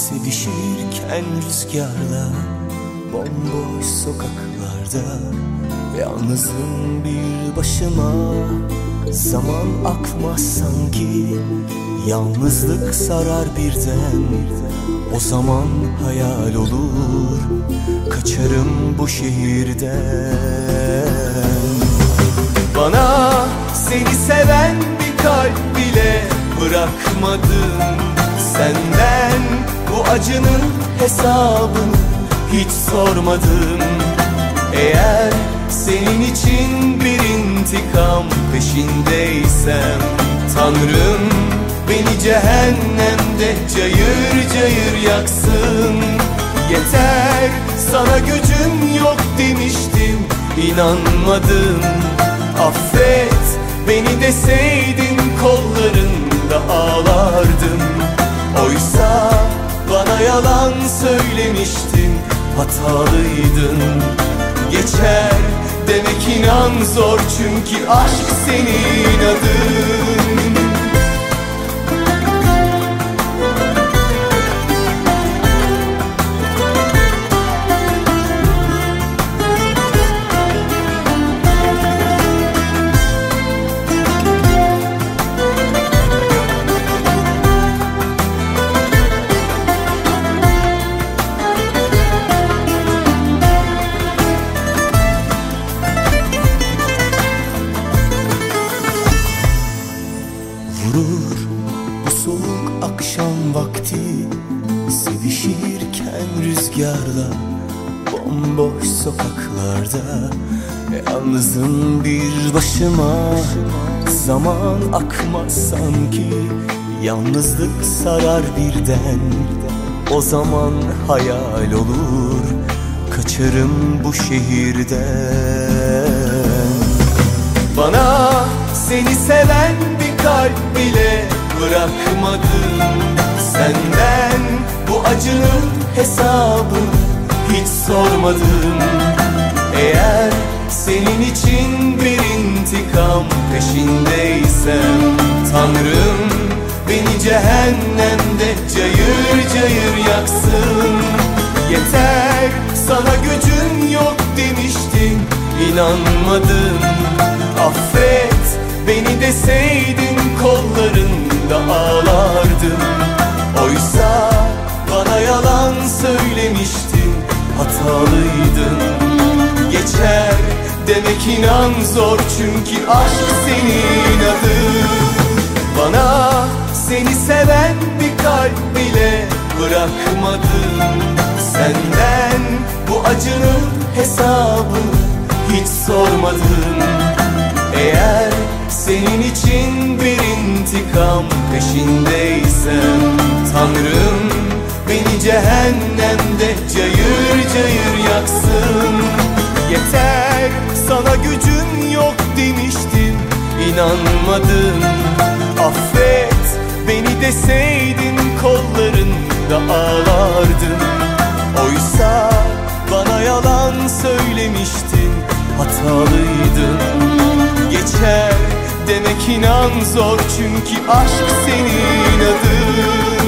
Sevişirken rüzgarla Bomboş sokaklarda Yalnızım bir başıma. Zaman akmaz sanki Yalnızlık sarar birden. O zaman hayal olur Kaçarım bu şehirden. Bana seni seven bir kalp bile bırakmadın. Senden bu acının hesabını hiç sormadım. Eğer senin için bir intikam peşindeysem Tanrım beni cehennemde cayır cayır yaksın. Yeter sana gücüm yok demiştim inanmadım. Affet beni deseydin kollarında ağlardım. Oysa yalan söylemiştin hatalıydın Geçer demek inan zor çünkü aşk senin adın akşam vakti Sevişirken rüzgarla Bomboş sokaklarda. Yalnızım bir başıma Zaman akmaz sanki. Yalnızlık sarar birden O zaman hayal olur. Kaçarım bu şehirden. Bana seni seven bir kalp bile bırakmadın Senden bu acının hesabını hiç sormadım. Eğer senin için bir intikam peşindeysem Tanrım beni cehennemde cayır cayır yaksın. Yeter sana gücün yok demiştin inanmadım. Affet beni deseydin kollarında ağlardım Oysa bana yalan söylemiştin hatalıydın Geçer demek inan zor çünkü aşk senin adın. Bana seni seven bir kalp bile bırakmadın. Senden bu acının hesabını hiç sormadım Eğer senin için bir intikam peşindeysem Tanrım beni cehennemde cayır cayır yaksın. Yeter sana gücüm yok demiştim inanmadım. Affet beni deseydin kollarında ağlardım Oysa bana yalan söylemiştin hatalıydın Geçer. Demek inan zor çünkü aşk senin adın